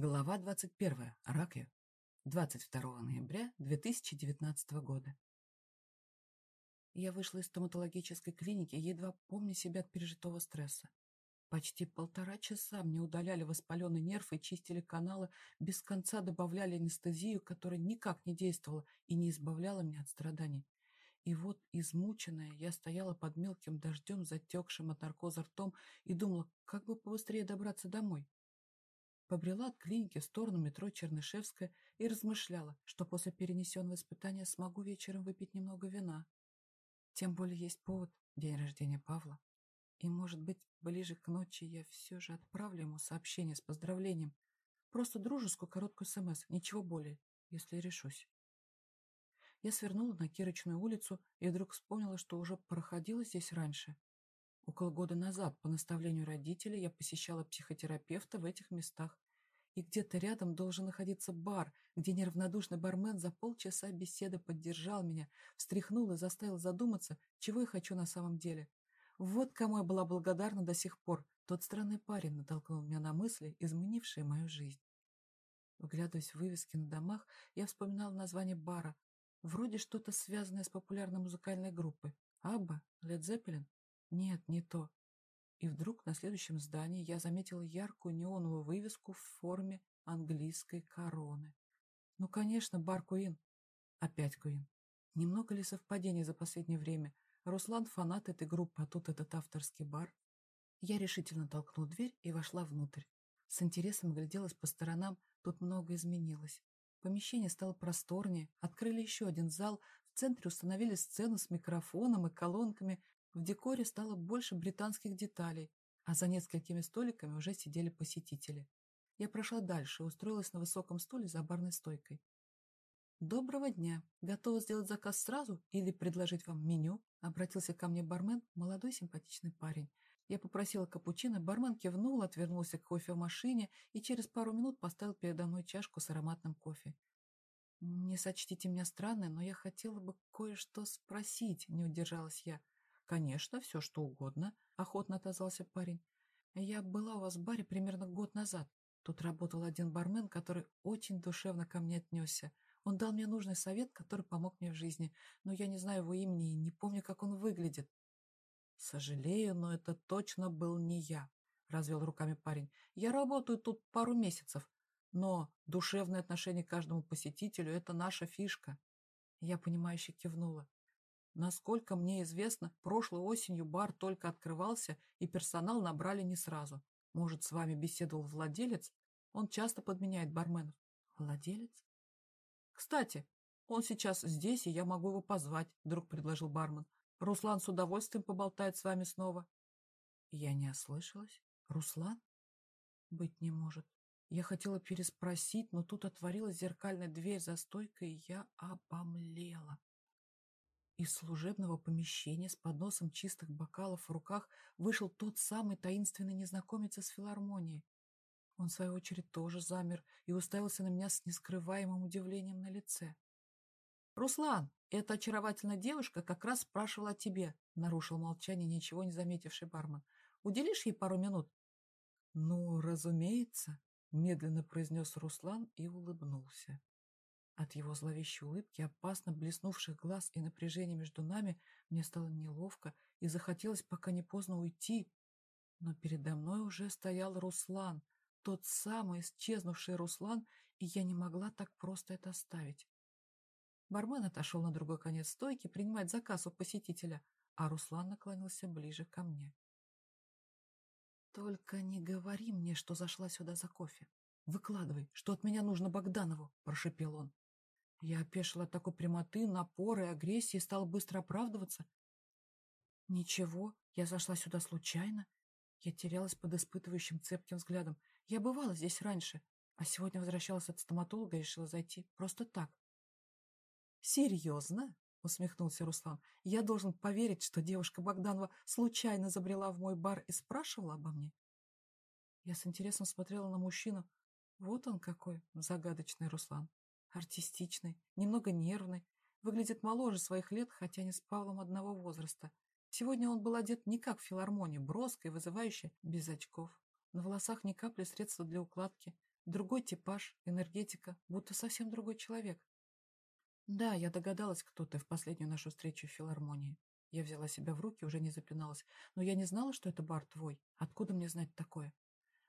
Глава 21. Раки. 22 ноября 2019 года. Я вышла из стоматологической клиники, едва помня себя от пережитого стресса. Почти полтора часа мне удаляли воспаленный нерв и чистили каналы, без конца добавляли анестезию, которая никак не действовала и не избавляла меня от страданий. И вот, измученная, я стояла под мелким дождем, затекшим от наркоза ртом, и думала, как бы побыстрее добраться домой побрела от клиники в сторону метро Чернышевская и размышляла, что после перенесенного испытания смогу вечером выпить немного вина. Тем более есть повод – день рождения Павла. И, может быть, ближе к ночи я все же отправлю ему сообщение с поздравлением. Просто дружескую короткую смс, ничего более, если решусь. Я свернула на Кирочную улицу и вдруг вспомнила, что уже проходила здесь раньше. Около года назад, по наставлению родителей, я посещала психотерапевта в этих местах. И где-то рядом должен находиться бар, где неравнодушный бармен за полчаса беседы поддержал меня, встряхнул и заставил задуматься, чего я хочу на самом деле. Вот кому я была благодарна до сих пор. Тот странный парень натолкнул меня на мысли, изменившие мою жизнь. Вглядываясь в вывески на домах, я вспоминала название бара. Вроде что-то связанное с популярной музыкальной группой. Абба? Лед Зеппелин? Нет, не то. И вдруг на следующем здании я заметила яркую неоновую вывеску в форме английской короны. Ну, конечно, бар Куин. Опять Куин. Немного ли совпадений за последнее время? Руслан фанат этой группы, а тут этот авторский бар. Я решительно толкнула дверь и вошла внутрь. С интересом гляделась по сторонам, тут много изменилось. Помещение стало просторнее, открыли еще один зал, в центре установили сцену с микрофоном и колонками, в декоре стало больше британских деталей, а за несколькими столиками уже сидели посетители. Я прошла дальше и устроилась на высоком стуле за барной стойкой. «Доброго дня! Готова сделать заказ сразу или предложить вам меню?» Обратился ко мне бармен, молодой симпатичный парень. Я попросила капучино, бармен кивнул, отвернулся к кофемашине и через пару минут поставил передо мной чашку с ароматным кофе. «Не сочтите меня странной, но я хотела бы кое-что спросить», — не удержалась я. «Конечно, все что угодно», — охотно отозвался парень. «Я была у вас в баре примерно год назад. Тут работал один бармен, который очень душевно ко мне отнесся. Он дал мне нужный совет, который помог мне в жизни, но я не знаю его имени и не помню, как он выглядит». «Сожалею, но это точно был не я», — развел руками парень. «Я работаю тут пару месяцев, но душевное отношение к каждому посетителю — это наша фишка». Я, понимающе кивнула. Насколько мне известно, прошлой осенью бар только открывался, и персонал набрали не сразу. Может, с вами беседовал владелец? Он часто подменяет барменов. Владелец? Кстати, он сейчас здесь, и я могу его позвать, вдруг предложил бармен. Руслан с удовольствием поболтает с вами снова. Я не ослышалась. Руслан? Быть не может. Я хотела переспросить, но тут отворилась зеркальная дверь за стойкой, и я обомлела. Из служебного помещения с подносом чистых бокалов в руках вышел тот самый таинственный незнакомец из филармонии. Он, в свою очередь, тоже замер и уставился на меня с нескрываемым удивлением на лице. «Руслан, эта очаровательная девушка как раз спрашивала о тебе», — нарушил молчание ничего не заметивший бармен. «Уделишь ей пару минут?» «Ну, разумеется», — медленно произнес Руслан и улыбнулся. От его зловещей улыбки, опасно блеснувших глаз и напряжения между нами мне стало неловко и захотелось пока не поздно уйти. Но передо мной уже стоял Руслан, тот самый исчезнувший Руслан, и я не могла так просто это оставить. Бармен отошел на другой конец стойки принимать заказ у посетителя, а Руслан наклонился ближе ко мне. «Только не говори мне, что зашла сюда за кофе. Выкладывай, что от меня нужно Богданову», – прошепел он. Я опешила от такой прямоты, напора и агрессии и стала быстро оправдываться. Ничего, я зашла сюда случайно. Я терялась под испытывающим цепким взглядом. Я бывала здесь раньше, а сегодня возвращалась от стоматолога и решила зайти просто так. «Серьезно?» — усмехнулся Руслан. «Я должен поверить, что девушка Богданова случайно забрела в мой бар и спрашивала обо мне?» Я с интересом смотрела на мужчину. Вот он какой, загадочный Руслан. Артистичный, немного нервный, выглядит моложе своих лет, хотя не с Павлом одного возраста. Сегодня он был одет не как в филармонии, броско и вызывающе, без очков. На волосах ни капли средства для укладки, Другой типаж, энергетика, будто совсем другой человек. Да, я догадалась, кто ты в последнюю нашу встречу в филармонии. Я взяла себя в руки, уже не запиналась. Но я не знала, что это бар твой. Откуда мне знать такое?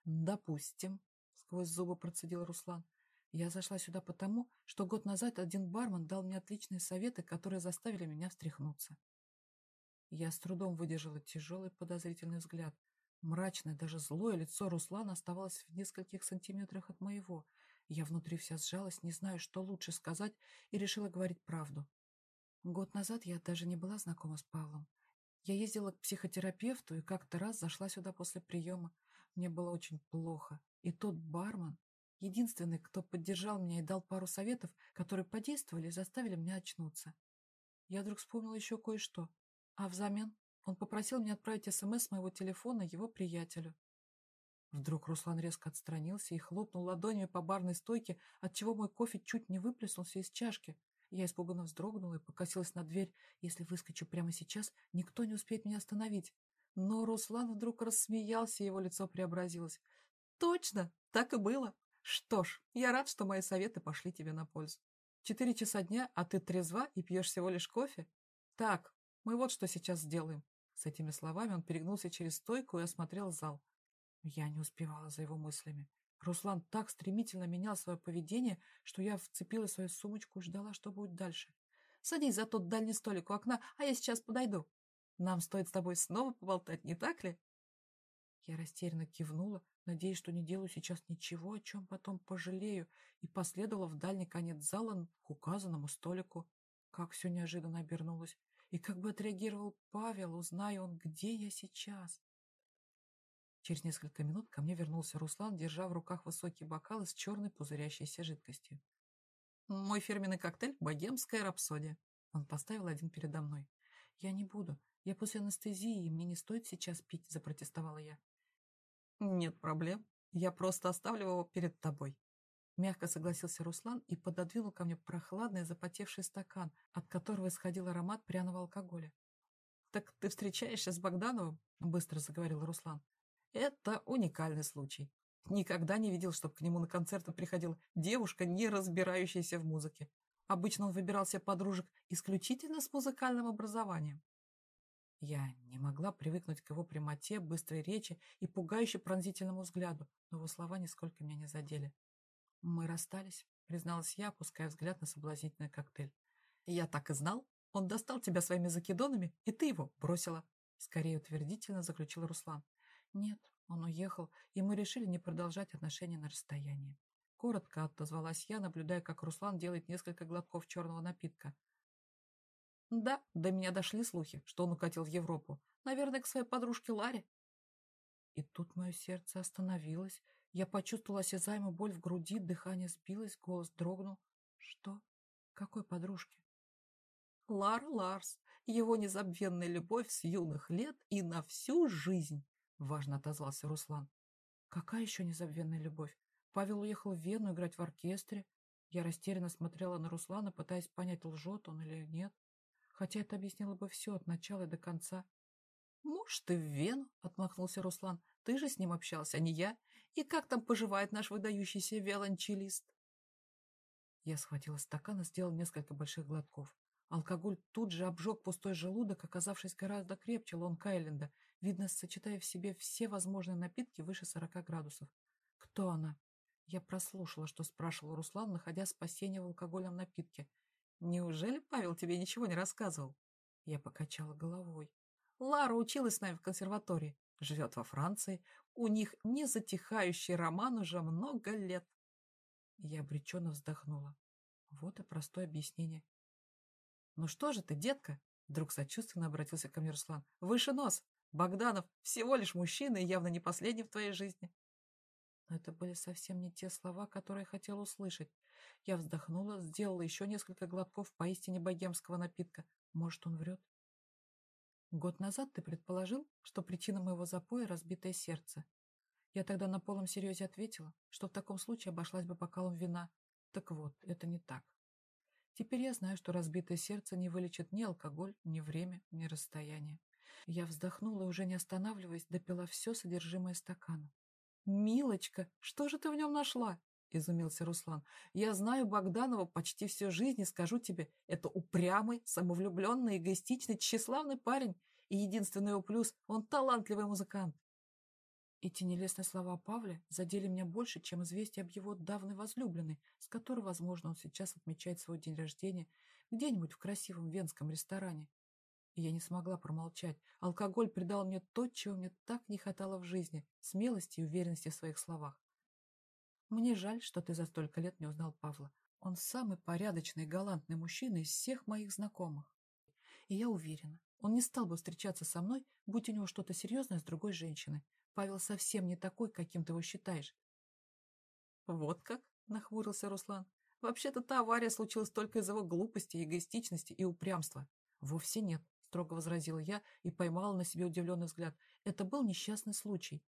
Допустим, сквозь зубы процедил Руслан. Я зашла сюда потому, что год назад один бармен дал мне отличные советы, которые заставили меня встряхнуться. Я с трудом выдержала тяжелый подозрительный взгляд. Мрачное, даже злое лицо Руслана оставалось в нескольких сантиметрах от моего. Я внутри вся сжалась, не знаю, что лучше сказать, и решила говорить правду. Год назад я даже не была знакома с Павлом. Я ездила к психотерапевту и как-то раз зашла сюда после приема. Мне было очень плохо. И тот бармен, единственный, кто поддержал меня и дал пару советов, которые подействовали и заставили меня очнуться. Я вдруг вспомнила еще кое-что. А взамен он попросил меня отправить СМС с моего телефона его приятелю. Вдруг Руслан резко отстранился и хлопнул ладонями по барной стойке, отчего мой кофе чуть не выплеснулся из чашки. Я испуганно вздрогнула и покосилась на дверь. Если выскочу прямо сейчас, никто не успеет меня остановить. Но Руслан вдруг рассмеялся, и его лицо преобразилось. «Точно! Так и было! Что ж, я рад, что мои советы пошли тебе на пользу. Четыре часа дня, а ты трезва и пьешь всего лишь кофе? Так, мы вот что сейчас сделаем». С этими словами он перегнулся через стойку и осмотрел зал. Я не успевала за его мыслями. Руслан так стремительно менял свое поведение, что я вцепила свою сумочку и ждала, что будет дальше. «Садись за тот дальний столик у окна, а я сейчас подойду. Нам стоит с тобой снова поболтать, не так ли?» Я растерянно кивнула, надеясь, что не делаю сейчас ничего, о чем потом пожалею, и последовала в дальний конец зала к указанному столику. Как все неожиданно обернулось. И как бы отреагировал Павел, узная он, где я сейчас. Через несколько минут ко мне вернулся Руслан, держа в руках высокий бокал с черной пузырящейся жидкостью. «Мой фирменный коктейль — богемская рапсодия». Он поставил один передо мной. «Я не буду. Я после анестезии, и мне не стоит сейчас пить», — запротестовала я. «Нет проблем. Я просто оставлю его перед тобой». Мягко согласился Руслан и пододвинул ко мне прохладный запотевший стакан, от которого исходил аромат пряного алкоголя. «Так ты встречаешься с Богдановым?» — быстро заговорил Руслан. Это уникальный случай. Никогда не видел, чтобы к нему на концерты приходила девушка, не разбирающаяся в музыке. Обычно он выбирал себе подружек исключительно с музыкальным образованием. Я не могла привыкнуть к его прямоте, быстрой речи и пугающе пронзительному взгляду, но его слова нисколько меня не задели. «Мы расстались», — призналась я, опуская взгляд на соблазнительный коктейль. «Я так и знал. Он достал тебя своими закидонами, и ты его бросила», — скорее утвердительно заключил Руслан. Нет, он уехал, и мы решили не продолжать отношения на расстоянии. Коротко отозвалась я, наблюдая, как Руслан делает несколько глотков черного напитка. Да, до меня дошли слухи, что он укатил в Европу. Наверное, к своей подружке Ларе. И тут мое сердце остановилось. Я почувствовала осязаемую боль в груди, дыхание сбилось, голос дрогнул. Что? Какой подружке? Лар Ларс, его незабвенная любовь с юных лет и на всю жизнь. Важно отозвался Руслан. Какая еще незабвенная любовь? Павел уехал в Вену играть в оркестре. Я растерянно смотрела на Руслана, пытаясь понять, лжет он или нет. Хотя это объяснило бы все от начала до конца. «Муж ты в Вену?» — отмахнулся Руслан. «Ты же с ним общался, а не я. И как там поживает наш выдающийся виолончелист?» Я схватила стакан и сделала несколько больших глотков. Алкоголь тут же обжег пустой желудок, оказавшись гораздо крепче Лонг-Айленда, видно, сочетая в себе все возможные напитки выше сорока градусов. «Кто она?» Я прослушала, что спрашивал Руслан, находя спасение в алкогольном напитке. «Неужели Павел тебе ничего не рассказывал?» Я покачала головой. «Лара училась с нами в консерватории, живет во Франции. У них незатихающий роман уже много лет». Я обреченно вздохнула. Вот и простое объяснение. «Ну что же ты, детка?» Вдруг сочувственно обратился ко мне Руслан. «Выше нос! Богданов всего лишь мужчина и явно не последний в твоей жизни». Но это были совсем не те слова, которые я хотела услышать. Я вздохнула, сделала еще несколько глотков поистине богемского напитка. Может, он врет? Год назад ты предположил, что причина моего запоя — разбитое сердце. Я тогда на полном серьезе ответила, что в таком случае обошлась бы бокалом вина. Так вот, это не так. Теперь я знаю, что разбитое сердце не вылечит ни алкоголь, ни время, ни расстояние. Я вздохнула уже не останавливаясь, допила все содержимое стакана. «Милочка, что же ты в нем нашла?» — изумился Руслан. «Я знаю Богданова почти всю жизнь и скажу тебе, это упрямый, самовлюбленный, эгоистичный, тщеславный парень, и единственный его плюс — он талантливый музыкант». Эти нелестные слова о Павле задели меня больше, чем известие об его давной возлюбленной, с которой, возможно, он сейчас отмечает свой день рождения где-нибудь в красивом венском ресторане. И я не смогла промолчать. Алкоголь придал мне то, чего мне так не хватало в жизни — смелости и уверенности в своих словах. Мне жаль, что ты за столько лет не узнал Павла. Он самый порядочный и галантный мужчина из всех моих знакомых. И я уверена, он не стал бы встречаться со мной, будь у него что-то серьезное с другой женщиной. Павел совсем не такой, каким ты его считаешь. Вот как? — нахмурился Руслан. Вообще-то та авария случилась только из за его глупости, эгоистичности и упрямства. Вовсе нет, — строго возразила я и поймала на себе удивленный взгляд. Это был несчастный случай.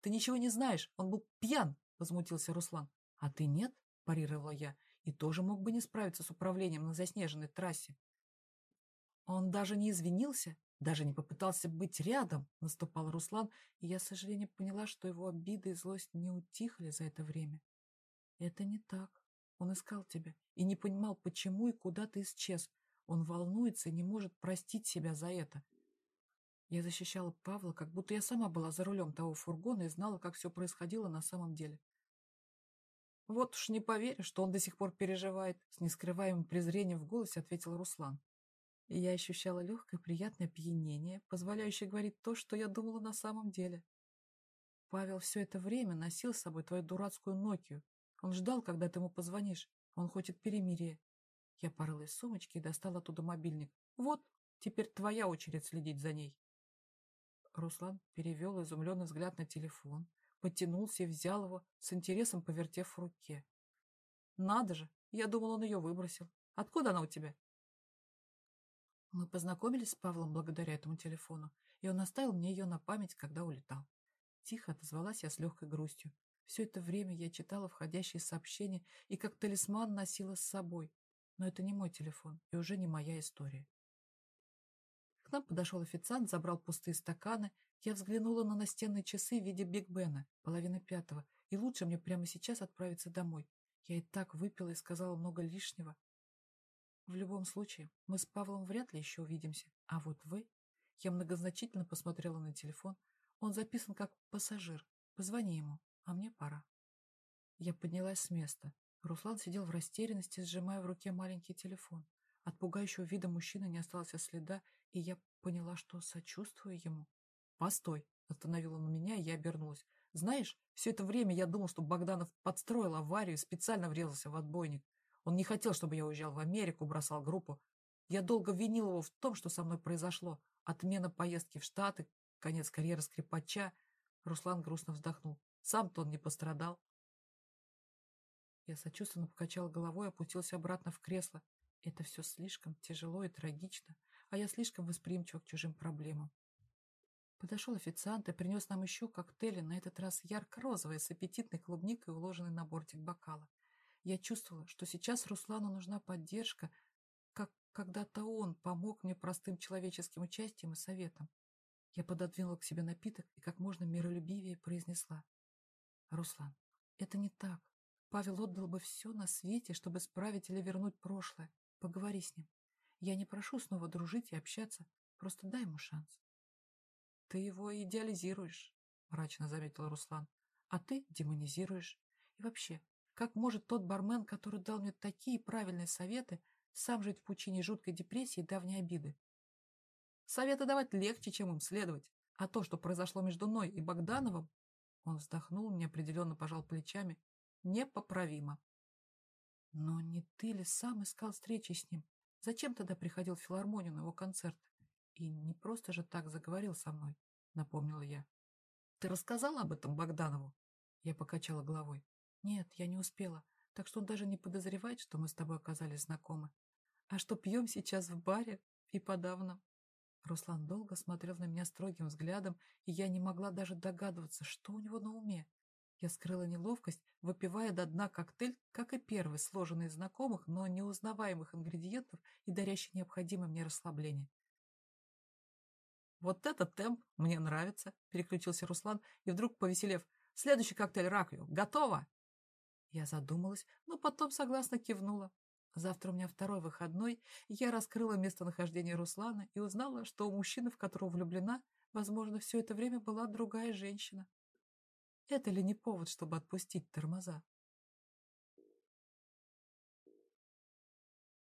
Ты ничего не знаешь, он был пьян, — возмутился Руслан. А ты нет, — парировала я, и тоже мог бы не справиться с управлением на заснеженной трассе. Он даже не извинился, даже не попытался быть рядом, — наступал Руслан, и я, с сожалением, поняла, что его обиды и злость не утихли за это время. Это не так. Он искал тебя и не понимал, почему и куда ты исчез. Он волнуется и не может простить себя за это. Я защищала Павла, как будто я сама была за рулем того фургона и знала, как все происходило на самом деле. «Вот уж не поверю, что он до сих пор переживает», — с нескрываемым презрением в голосе ответил Руслан. И я ощущала легкое приятное опьянение, позволяющее говорить то, что я думала на самом деле. Павел все это время носил с собой твою дурацкую Нокию. Он ждал, когда ты ему позвонишь. Он хочет перемирия. Я порылась в сумочке и достала оттуда мобильник. Вот, теперь твоя очередь следить за ней. Руслан перевел изумленный взгляд на телефон, потянулся и взял его, с интересом повертев в руке. «Надо же! Я думал, он ее выбросил. Откуда она у тебя?» Мы познакомились с Павлом благодаря этому телефону, и он оставил мне ее на память, когда улетал. Тихо отозвалась я с легкой грустью. Все это время я читала входящие сообщения и как талисман носила с собой. Но это не мой телефон и уже не моя история. К нам подошел официант, забрал пустые стаканы. Я взглянула на настенные часы в виде Биг Бена, половина пятого, и лучше мне прямо сейчас отправиться домой. Я и так выпила и сказала много лишнего. В любом случае, мы с Павлом вряд ли еще увидимся. А вот вы... Я многозначительно посмотрела на телефон. Он записан как пассажир. Позвони ему, а мне пора. Я поднялась с места. Руслан сидел в растерянности, сжимая в руке маленький телефон. От пугающего вида мужчины не осталось следа, и я поняла, что сочувствую ему. «Постой!» — остановил он меня, и я обернулась. «Знаешь, все это время я думал, что Богданов подстроил аварию и специально врезался в отбойник. Он не хотел, чтобы я уезжал в Америку, бросал группу. Я долго винил его в том, что со мной произошло. Отмена поездки в Штаты, конец карьеры скрипача. Руслан грустно вздохнул. Сам-то он не пострадал. Я сочувственно покачал головой и опустился обратно в кресло. Это все слишком тяжело и трагично, а я слишком восприимчива к чужим проблемам. Подошел официант и принес нам еще коктейли, на этот раз ярко-розовые, с аппетитной клубникой, уложенной на бортик бокала. Я чувствовала, что сейчас Руслану нужна поддержка, как когда-то он помог мне простым человеческим участием и советом. Я пододвинула к себе напиток и как можно миролюбивее произнесла. «Руслан, это не так. Павел отдал бы все на свете, чтобы справить или вернуть прошлое. Поговори с ним. Я не прошу снова дружить и общаться. Просто дай ему шанс. Ты его идеализируешь, мрачно заметил Руслан. А ты демонизируешь. И вообще, как может тот бармен, который дал мне такие правильные советы, сам жить в пучине жуткой депрессии и давней обиды? Советы давать легче, чем им следовать. А то, что произошло между мной и Богдановым, он вздохнул, неопределенно пожал плечами, непоправимо. Но не ты ли сам искал встречи с ним? Зачем тогда приходил в филармонию на его концерт? И не просто же так заговорил со мной, напомнила я. Ты рассказала об этом Богданову? Я покачала головой. Нет, я не успела, так что он даже не подозревает, что мы с тобой оказались знакомы. А что пьем сейчас в баре и подавно. Руслан долго смотрел на меня строгим взглядом, и я не могла даже догадываться, что у него на уме. Я скрыла неловкость, выпивая до дна коктейль, как и первый, сложенный из знакомых, но неузнаваемых ингредиентов и дарящий необходимое мне расслабление. «Вот этот темп мне нравится», — переключился Руслан, и вдруг, повеселев, «следующий коктейль ракью. Готово?» Я задумалась, но потом согласно кивнула. Завтра у меня второй выходной, я раскрыла местонахождение Руслана и узнала, что у мужчины, в которого влюблена, возможно, все это время была другая женщина. Это ли не повод, чтобы отпустить тормоза?